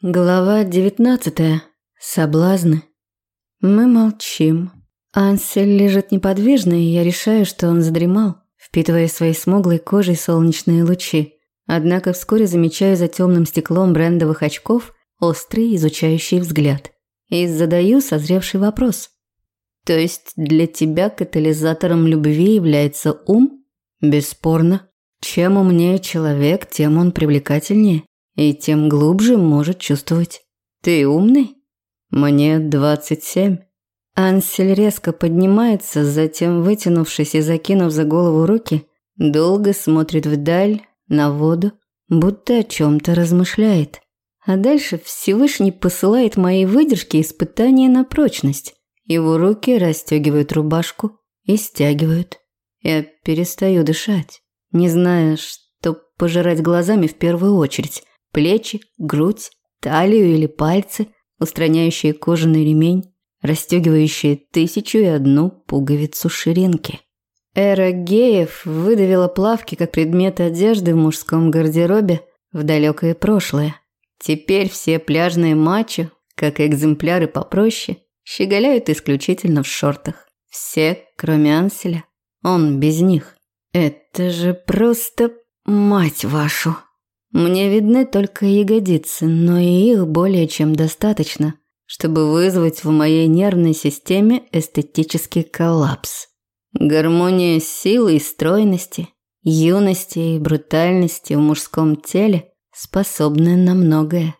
Глава девятнадцатая. Соблазны. Мы молчим. Ансель лежит неподвижно, и я решаю, что он задремал, впитывая своей смуглой кожей солнечные лучи. Однако вскоре замечаю за темным стеклом брендовых очков острый изучающий взгляд. И задаю созревший вопрос. То есть для тебя катализатором любви является ум? Бесспорно. Чем умнее человек, тем он привлекательнее и тем глубже может чувствовать. Ты умный? Мне двадцать семь. Ансель резко поднимается, затем, вытянувшись и закинув за голову руки, долго смотрит вдаль, на воду, будто о чем-то размышляет. А дальше Всевышний посылает моей выдержке испытания на прочность. Его руки расстегивают рубашку и стягивают. Я перестаю дышать, не зная, что пожирать глазами в первую очередь плечи, грудь, талию или пальцы, устраняющие кожаный ремень, расстегивающие тысячу и одну пуговицу ширинки. Эра геев выдавила плавки как предметы одежды в мужском гардеробе в далекое прошлое. Теперь все пляжные мачо, как экземпляры попроще, щеголяют исключительно в шортах. Все, кроме Анселя. Он без них. Это же просто мать вашу. Мне видны только ягодицы, но и их более чем достаточно, чтобы вызвать в моей нервной системе эстетический коллапс. Гармония силы и стройности, юности и брутальности в мужском теле способны на многое.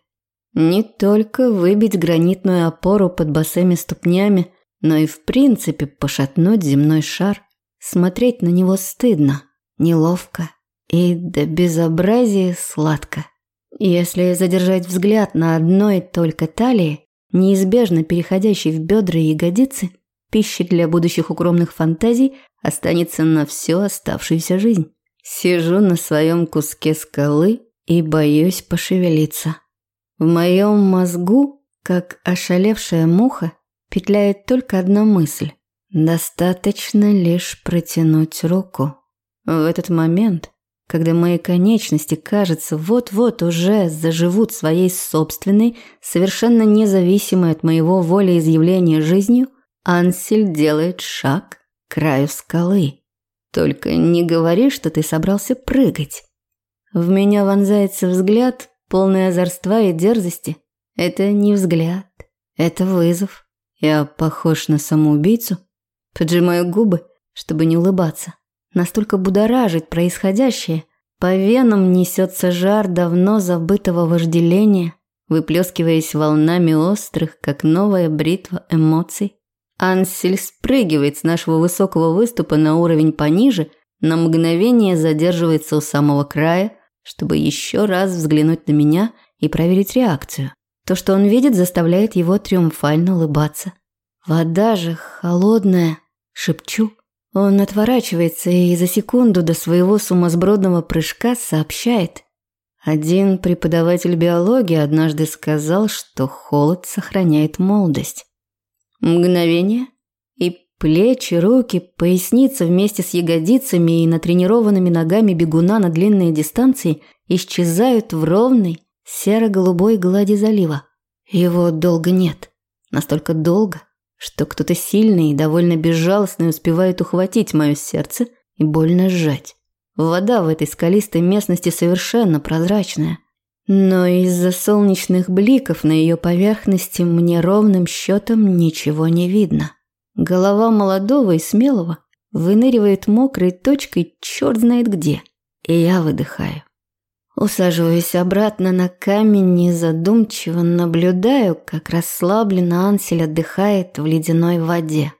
Не только выбить гранитную опору под босыми ступнями, но и в принципе пошатнуть земной шар. Смотреть на него стыдно, неловко и до безобразия сладко. Если задержать взгляд на одной только талии, неизбежно переходящей в бедра и ягодицы, пища для будущих укромных фантазий останется на всю оставшуюся жизнь. Сижу на своем куске скалы и боюсь пошевелиться. В моем мозгу, как ошалевшая муха, петляет только одна мысль. Достаточно лишь протянуть руку. В этот момент когда мои конечности, кажется, вот-вот уже заживут своей собственной, совершенно независимой от моего волеизъявления жизнью, Ансель делает шаг к краю скалы. Только не говори, что ты собрался прыгать. В меня вонзается взгляд, полный озорства и дерзости. Это не взгляд, это вызов. Я похож на самоубийцу. Поджимаю губы, чтобы не улыбаться. Настолько будоражит происходящее. По венам несется жар давно забытого вожделения, выплескиваясь волнами острых, как новая бритва эмоций. Ансель спрыгивает с нашего высокого выступа на уровень пониже, на мгновение задерживается у самого края, чтобы еще раз взглянуть на меня и проверить реакцию. То, что он видит, заставляет его триумфально улыбаться. Вода же холодная, шепчу. Он отворачивается и за секунду до своего сумасбродного прыжка сообщает. Один преподаватель биологии однажды сказал, что холод сохраняет молодость. Мгновение, и плечи, руки, поясница вместе с ягодицами и натренированными ногами бегуна на длинные дистанции исчезают в ровной серо-голубой глади залива. Его долго нет. Настолько долго, что кто-то сильный и довольно безжалостный успевает ухватить мое сердце и больно сжать. Вода в этой скалистой местности совершенно прозрачная. Но из-за солнечных бликов на ее поверхности мне ровным счетом ничего не видно. Голова молодого и смелого выныривает мокрой точкой черт знает где, и я выдыхаю. Усаживаюсь обратно на камень и задумчиво наблюдаю, как расслабленно Ансель отдыхает в ледяной воде.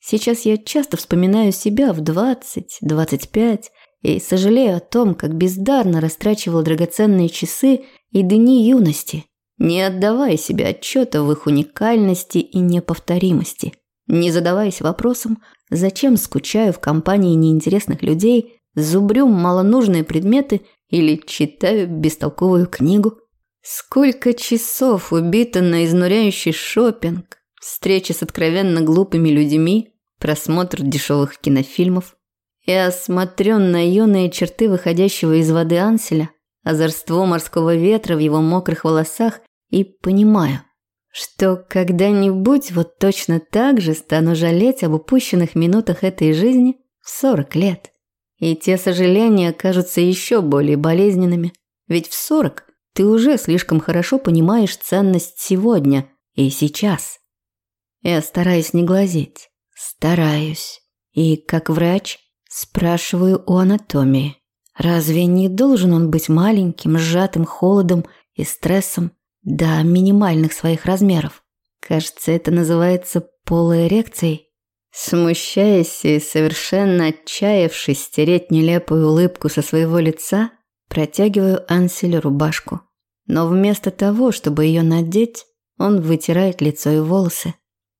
Сейчас я часто вспоминаю себя в 20-25 и сожалею о том, как бездарно растрачивал драгоценные часы и дни юности, не отдавая себе отчета в их уникальности и неповторимости, не задаваясь вопросом, зачем скучаю в компании неинтересных людей, зубрю малонужные предметы – или читаю бестолковую книгу. Сколько часов убито на изнуряющий шопинг, встречи с откровенно глупыми людьми, просмотр дешевых кинофильмов. Я смотрю на юные черты выходящего из воды Анселя, озорство морского ветра в его мокрых волосах и понимаю, что когда-нибудь вот точно так же стану жалеть об упущенных минутах этой жизни в 40 лет. И те сожаления кажутся еще более болезненными, ведь в 40 ты уже слишком хорошо понимаешь ценность сегодня и сейчас. Я стараюсь не глазеть, стараюсь. И как врач спрашиваю у анатомии. Разве не должен он быть маленьким, сжатым холодом и стрессом до минимальных своих размеров? Кажется, это называется полуэрекцией. Смущаясь и совершенно отчаявшись стереть нелепую улыбку со своего лица, протягиваю Анселю рубашку. Но вместо того, чтобы ее надеть, он вытирает лицо и волосы.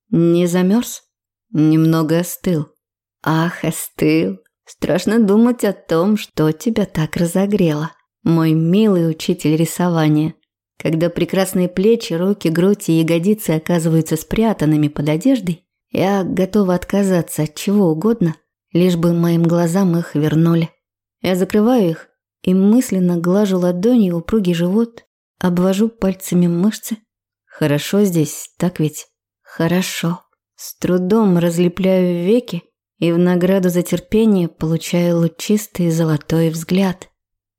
Не замерз? Немного остыл. Ах, остыл. Страшно думать о том, что тебя так разогрело. Мой милый учитель рисования. Когда прекрасные плечи, руки, грудь и ягодицы оказываются спрятанными под одеждой, я готова отказаться от чего угодно, лишь бы моим глазам их вернули. Я закрываю их и мысленно глажу ладонью упругий живот, обвожу пальцами мышцы. Хорошо здесь, так ведь? Хорошо. С трудом разлепляю веки и в награду за терпение получаю лучистый золотой взгляд.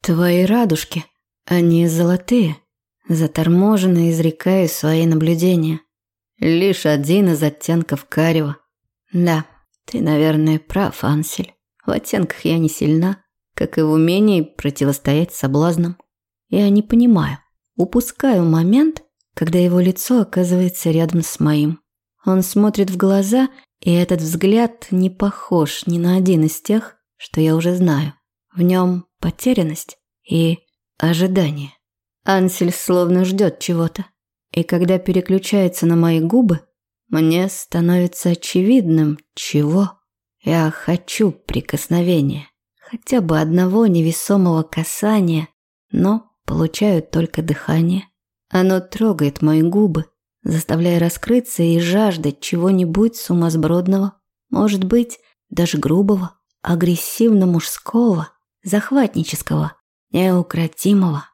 Твои радужки, они золотые. Заторможенно изрекаю свои наблюдения. Лишь один из оттенков карего. Да, ты, наверное, прав, Ансель. В оттенках я не сильна, как и в умении противостоять соблазнам. Я не понимаю, упускаю момент, когда его лицо оказывается рядом с моим. Он смотрит в глаза, и этот взгляд не похож ни на один из тех, что я уже знаю. В нем потерянность и ожидание. Ансель словно ждет чего-то. И когда переключается на мои губы, мне становится очевидным, чего. Я хочу прикосновения. Хотя бы одного невесомого касания, но получаю только дыхание. Оно трогает мои губы, заставляя раскрыться и жаждать чего-нибудь сумасбродного, может быть, даже грубого, агрессивно-мужского, захватнического, неукротимого.